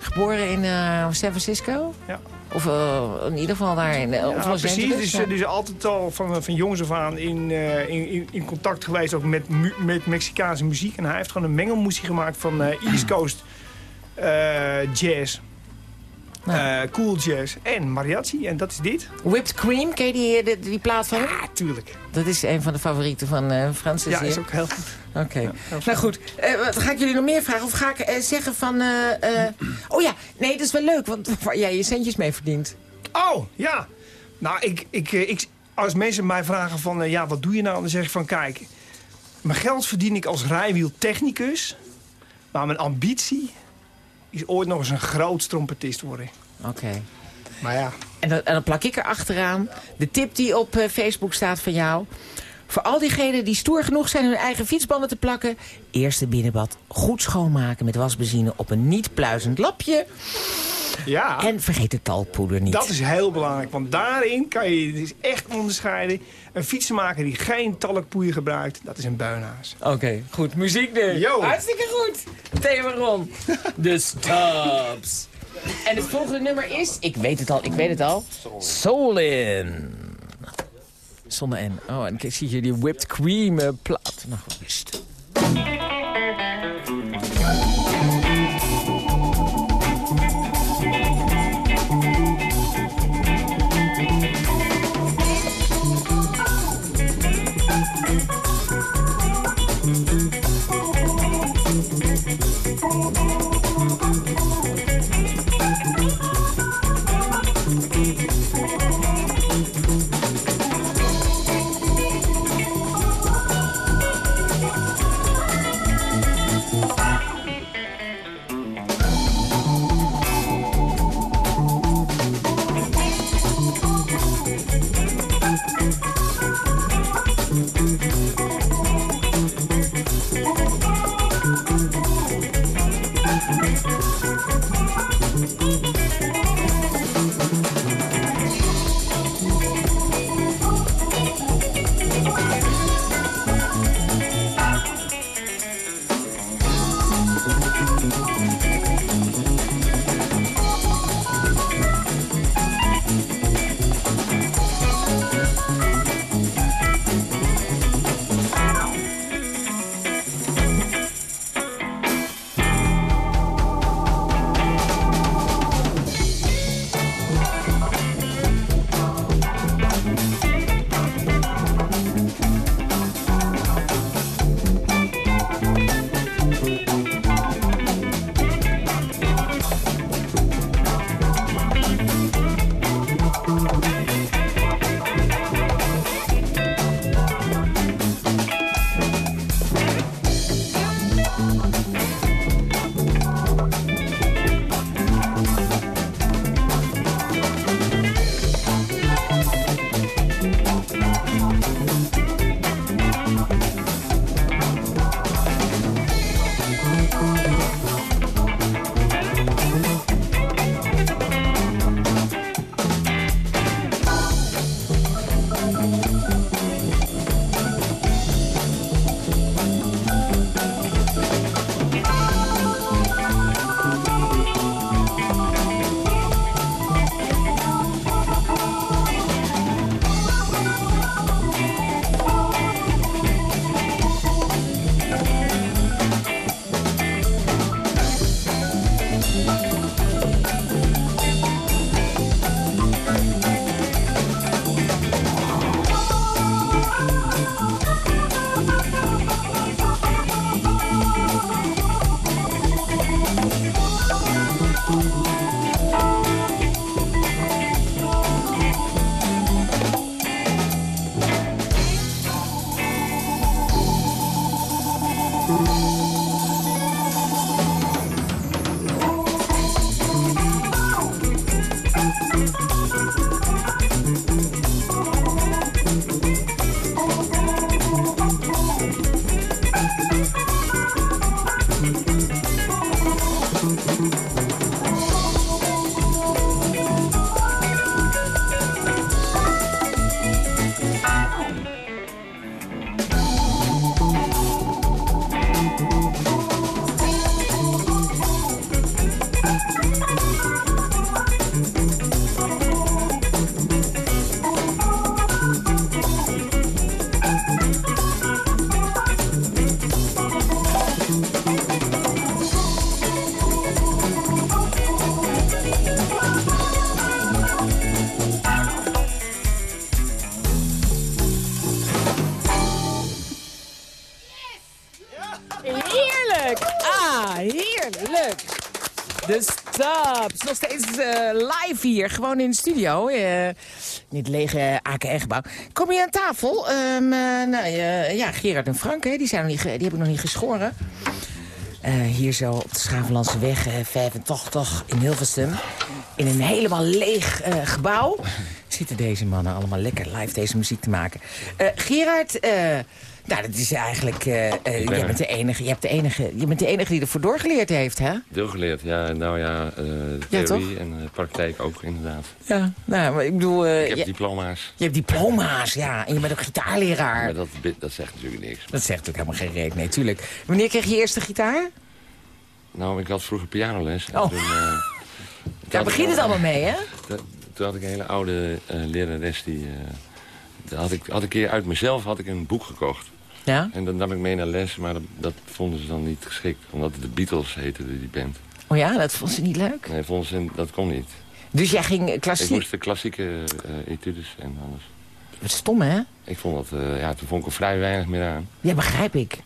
Geboren in eh, San Francisco. Ja. Of eh, in ieder geval daar in of Ja, Los precies. Dus, ja. dus altijd al van, van jongs af aan in, in, in, contact geweest ook met, mu- met Mexicaanse muziek. En hij heeft gewoon een mengelmoesie gemaakt van East Coast jazz, Nou. eh, cool jazz en mariachi. En dat is dit. Whipped Cream, ken je die, die, die plaat van? Ja, tuurlijk. Dat is een van de favorieten van eh Francis Ja, hier. is ook heel goed. Oké. nou goed, eh, wat ga ik jullie nog meer vragen? Of ga ik eh, zeggen van... eh, eh, oh ja, nee, dat is wel leuk, want waar jij je centjes mee verdient. Oh, ja. Nou, ik, ik, eh, ik, als mensen mij vragen van, eh, ja, wat doe je nou? Dan zeg ik van, kijk, mijn geld verdien ik als rijwieltechnicus. Maar mijn ambitie is ooit nog eens een groot trompetist worden. Oké. Maar ja, En, dan- en dan plak ik er achteraan de tip die op eh, Facebook staat van jou. Voor al diegenen die stoer genoeg zijn hun eigen fietsbanden te plakken... eerst de binnenbad goed schoonmaken met wasbenzine op een niet pluizend lapje. ja En vergeet de talkpoeder niet. dat is heel belangrijk. Want daarin kan je dus echt onderscheiden. Een fietsenmaker die geen talkpoeier gebruikt, dat is een beunhaas. Oké, goed. Muziek nu. Yo. Hartstikke goed. Theo en Ron. De Stops. En het volgende nummer is... Ik weet het al, ik weet het al. Solin. Zonder N. Oh, en ik zie hier die whipped cream eh, plaat. Nou goed, De Stops. Nog steeds eh, live hier, gewoon in de studio. eh, in het lege AKN-gebouw. Kom je aan tafel? Eh, nou, ja, Gerard en Frank, hè, die, zijn nog niet, die heb ik nog niet geschoren. Hier zo op de Schavenlandse weg, eh, 85 in Hilversum. In een helemaal leeg gebouw zitten deze mannen allemaal lekker live deze muziek te maken. Gerard, nou, dat is eigenlijk... eh eh, ben jij bent de enige, je, hebt de enige, je bent de enige die ervoor doorgeleerd heeft, hè? Deelgeleerd, ja. Nou ja, eh Ja, theorie en eh, praktijk ook inderdaad. Ja, nou, maar ik bedoel... eh, Ik heb je, diploma's, je hebt diploma's, ja. En je bent ook gitaarleraar. maar dat, dat zegt natuurlijk niks. Dat zegt ook helemaal geen reet, nee, tuurlijk. Wanneer kreeg je eerste gitaar? Nou, ik had vroeger pianoles. en Oh. Toen, eh, Daar begint het allemaal mee, hè? Toen, had ik een hele oude eh, lerares die... eh, had ik had een keer uit mezelf had ik een boek gekocht. Ja? En dan nam ik mee naar les, maar dat, dat vonden ze dan niet geschikt. Omdat het de Beatles heette, die band. Oh ja, dat vond ze niet leuk? Nee, vonden ze, dat kon niet. Dus jij ging Ik klassiek... moest de klassieke eh, etudes en alles. Wat stom, hè? Ik vond dat, eh, ja, toen vond ik er vrij weinig meer aan. Ja, begrijp ik.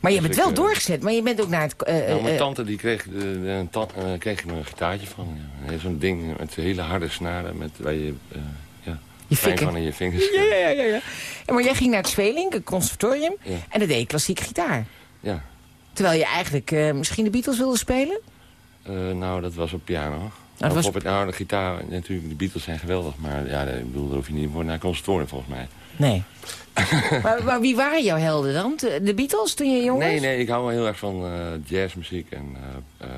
Maar je Dus bent wel ik, eh, doorgezet, maar je bent ook naar het... eh, Nou, mijn eh, tante die kreeg, de, de, eh, kreeg er een gitaartje van. Ja. Zo'n ding met hele harde snaren met, waar je eh Je fikken. van in je vingers Ja, ja, ja, ja. En maar jij ging naar het Zweelink, een conservatorium, Ja. en dat deed je klassiek gitaar. Ja. Terwijl je eigenlijk eh, misschien de Beatles wilde spelen? Eh, nou, dat was op piano. dat was- op het, nou, de gitaar, natuurlijk, de Beatles zijn geweldig. Maar ja, ik bedoel, daar hoef je niet voor naar conservatorium volgens mij. Nee. maar, maar wie waren jouw helden dan? De Beatles toen je jong was? Nee, nee, ik hou wel heel erg van eh, jazzmuziek en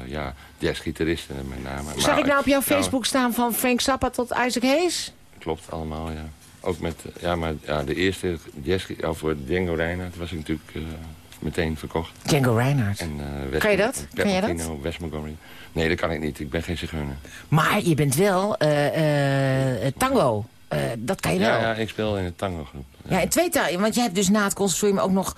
ja, jazzgitaristen met name. Zag Maar- ik nou op jouw nou, Facebook staan van Frank Zappa tot Isaac Hayes? Klopt, allemaal, ja. Ook met, ja, maar ja, de eerste jazz, of voor Django Reinhardt was ik natuurlijk eh, meteen verkocht. Django Reinhardt. En, eh, Kan je dat? Kan jij dat? Martino, Wes Montgomery. Nee, dat kan ik niet. Ik ben geen zigeuner. Maar je bent wel eh, tango. Dat kan je wel. Ja, Ja, ja, ik speel in een tango-groep. in twee talen. Want je hebt dus na het conservatorium ook nog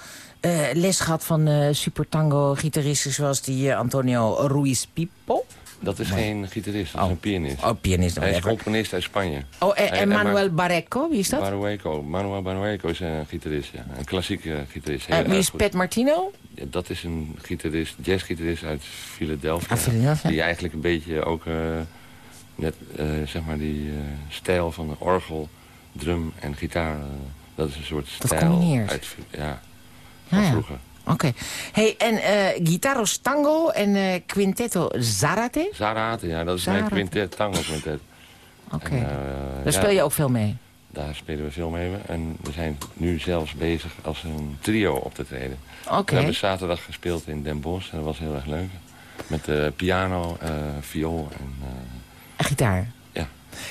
les gehad van super tango gitaristen zoals die Antonio Ruiz Pipo. Dat is geen gitarist, dat is een pianist. Oh, pianist. Hij is componist uit Spanje. Oh, en, en Manuel Barreco, wie is dat? Barueco. Manuel Barueco is een gitarist, ja. Een klassieke gitarist. Heel Eh, wie is goed. Pat Martino? Ja, dat is een gitarist, jazzgitarist uit Philadelphia. Ah, Philadelphia. Die eigenlijk een beetje ook, eh, net, eh, zeg maar, die stijl van de orgel, drum en gitaar. dat is een soort stijl uit, ja, van Ah, ja. vroeger. Oké. Hey, en Guitarros Tango en eh Quintetto Zarate? Zarate, ja, dat is mijn Zarate. quintet, tango quintet. Oké. Eh, Daar ja, speel je ook veel mee? Daar spelen we veel mee. En we zijn nu zelfs bezig als een trio op te treden. Oké. We hebben zaterdag gespeeld in Den Bosch en dat was heel erg leuk. Met piano, viool en... En gitaar?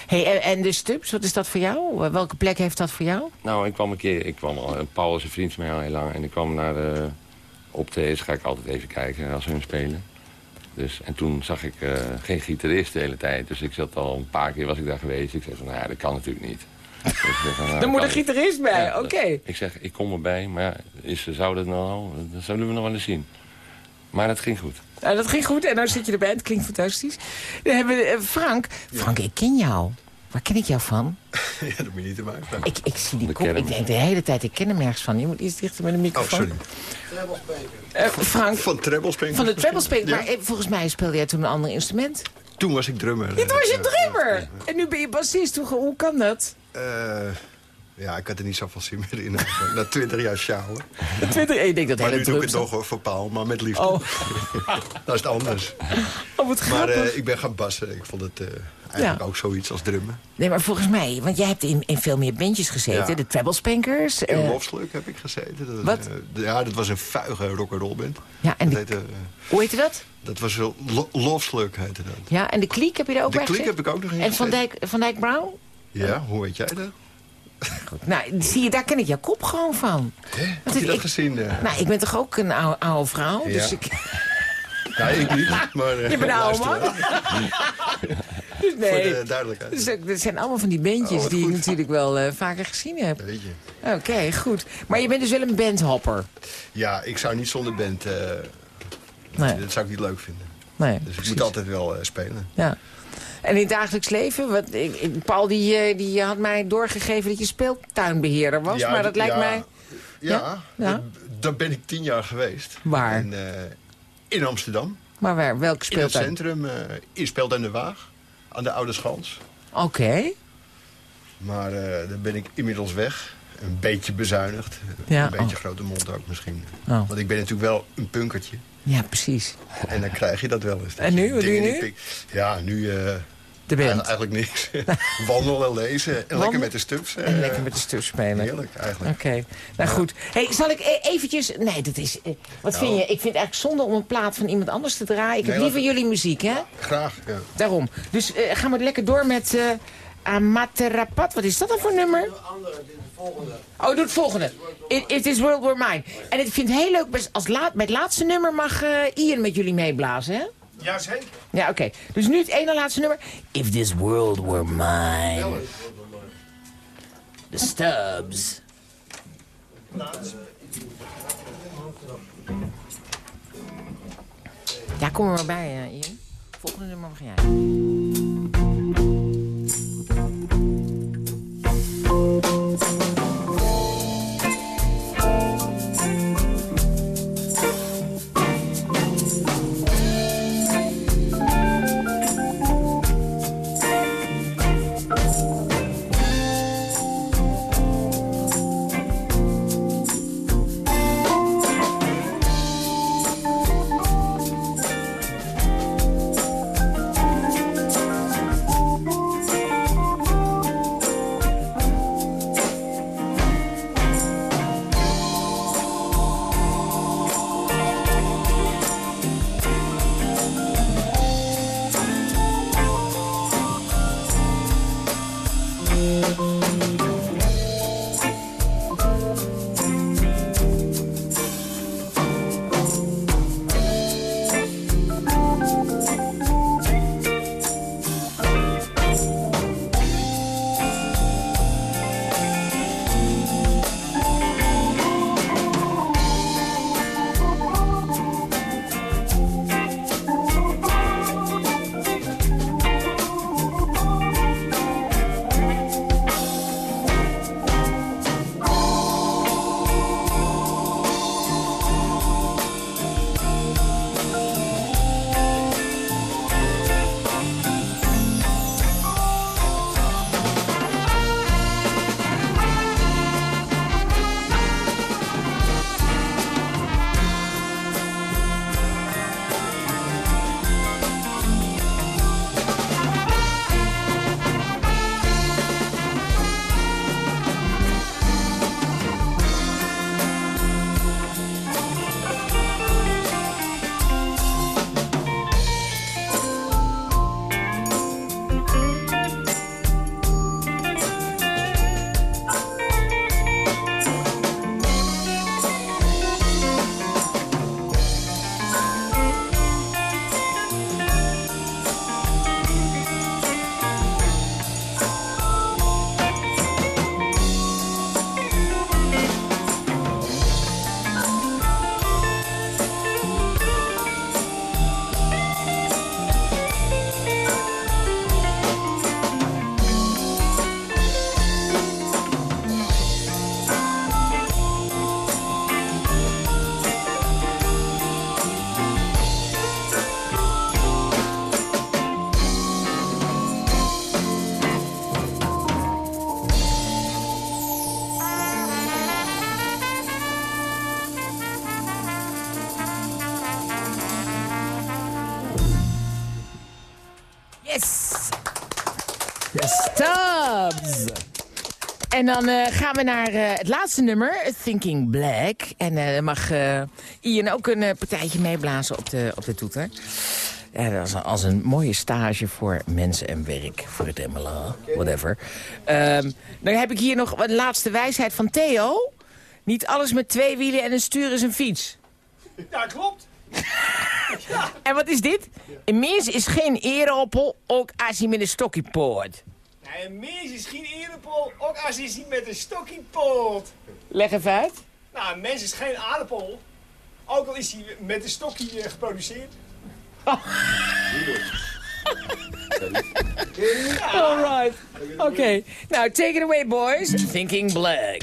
Hey, en, en de Stubbs, wat is dat voor jou? Eh, Welke plek heeft dat voor jou? Nou, ik kwam een keer, ik kwam al, Paul is een vriend van mij al heel lang. En ik kwam naar de optredens, ga ik altijd even kijken als hun spelen. Dus, en toen zag ik eh, geen gitarist de hele tijd. Dus ik zat al een paar keer was ik daar geweest. Ik zei van, nou ja, dat kan natuurlijk niet. Dus zei van, nou, Er moet een gitarist bij, Ja, oké. dat- Ik zeg, ik kom erbij, maar ja, is, zou dat nou, dat zullen we nog wel eens zien. Maar het ging goed. Nou, dat ging goed en nou zit je erbij. Het klinkt fantastisch. Dan hebben we eh, Frank. Frank, ik ken jou. Waar ken ik jou van? Ja, dat moet je niet te maken. Ik, ik zie die kop. Ik denk de hele tijd, ik ken hem ergens van. Je moet iets dichter met de Oh, microfoon. sorry. Eh, Frank, Van treble springen. van de treble speak. Ja. Maar eh, volgens mij speelde jij toen een ander instrument. Toen was ik drummer. Dit was je drummer. En nu ben je bassist. Hoe, hoe kan dat? eh, ja, ik had er niet zoveel zin meer in. Na twintig jaar sjouwen. Twintig, ik denk dat Maar hele nu doe ik het hoor, voor Paul, maar met liefde. Oh. dat is het anders. Oh, wat Maar eh, ik ben gaan bassen. Ik vond het eh, eigenlijk Ja. ook zoiets als drummen. Nee, maar volgens mij, want jij hebt in, in veel meer bandjes gezeten. Ja. De Treble Spankers. In eh, Lofsluk heb ik gezeten. Dat, Wat? de- ja, dat was een vuige rock'n'roll band. ja, en Dat, de, heette, hoe heette dat? dat was wel Lo- Lofsluk heette dat. Ja, en de Kliek heb je er ook De bij Kliek gezeten? heb ik ook nog in En Van gezeten. Dijk, van Dijk Brown? Ja, hoe weet jij dat? Nou, zie je, daar ken ik jouw kop gewoon van. Heb je dat ik- gezien? eh? Nou, ik ben toch ook een oude, oude vrouw? Ja. Dus ik... Ja, ik niet, maar... eh, Je bent een oude man? Dus Voor nee. de duidelijkheid. Dus dat zijn allemaal van die bandjes Oh, die ik goed. natuurlijk wel eh, vaker gezien heb. Weet je. Oké, goed. Maar je bent dus wel een bandhopper. Ja, ik zou niet zonder band... Nee, Dat zou ik niet leuk vinden. nee Dus ik moet altijd wel spelen. Ja. En in het dagelijks leven? Wat, ik, Paul die, eh, die had mij doorgegeven dat je speeltuinbeheerder was. Ja, maar dat lijkt mij Ja, daar ben ik tien jaar geweest. Waar? En, eh, in Amsterdam. Maar waar, welk In het speelt daar? centrum, eh in Speld en de Waag. Aan de Oude Schans. Oké. Maar eh daar ben ik inmiddels weg. Een beetje bezuinigd. Ja, een beetje oh. grote mond ook misschien. Oh. Want ik ben natuurlijk wel een punkertje. Ja, precies. En dan krijg je dat wel eens. dat En nu? Wat doe je nu? Ja, nu eh, De band. eigenlijk, eigenlijk niks. Wandelen en lezen. En lekker met de stups. eh, En lekker met de stuf spelen. Heerlijk eigenlijk. Oké, nou goed. Hey, zal ik e- eventjes... Nee, dat is... eh, wat vind je? Ik vind het eigenlijk zonde om een plaat van iemand anders te draaien. Ik heb liever jullie muziek, hè? Graag, ja. Daarom. Dus eh, gaan we lekker door met eh Amaterapat. Wat is dat dan voor nummer? Oh, doe het volgende. It, It is World War Mine. En ik vind het heel leuk, als laat, met het laatste nummer mag eh, Ian met jullie meeblazen, hè? Jazeker. Ja, oké. Dus nu het ene laatste nummer. If this world were mine. The Stubbs. Ja, kom er maar bij, eh, Ian. Volgende nummer mag jij. En dan eh, gaan we naar eh, het laatste nummer, Thinking Black. En eh, dan mag Ian ook een partijtje meeblazen op de, op de toeter. Ja, dat is als een mooie stage voor mensen en werk. Voor het MLA, whatever. Ehm, dan heb ik hier nog een laatste wijsheid van Theo. Niet alles met twee wielen en een stuur is een fiets. Ja, klopt. En wat is dit? Een mens is geen ereoppel, ook als hij met een stokje poort. Een mens is geen aardappel, ook als hij met een stokje poot. Leg even uit. Nou, een mens is geen aardappel, ook al is hij met een stokje eh, geproduceerd. All right. Oké. Nou, take it away, boys. Thinking Black.